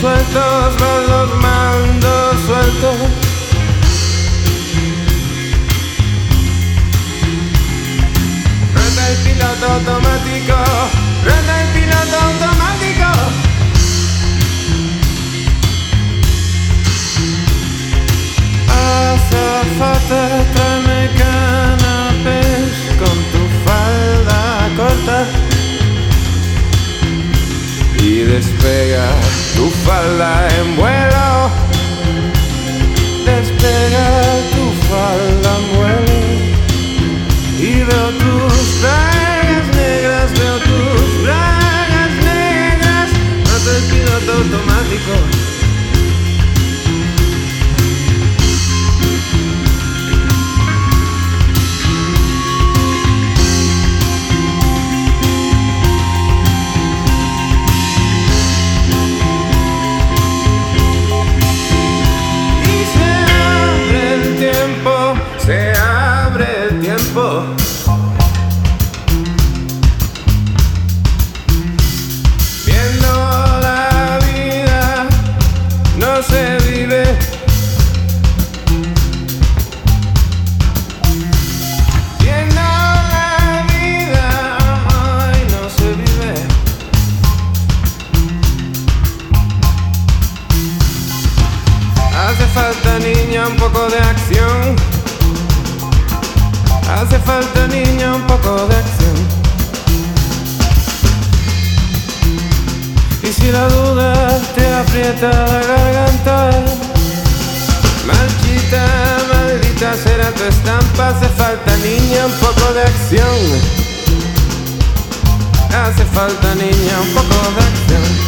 sueltos, no los mando sueltos. Rota el piloto automático. se vive. La vida, ay, no se vive. Hace falta niña un poco de acción. Hace falta niña un poco de acción. Y si la duda aprieta la garganta. Marchita, maldita será tu estampa. Hace falta niña, un poco de acción. Hace falta niña, un poco de acción.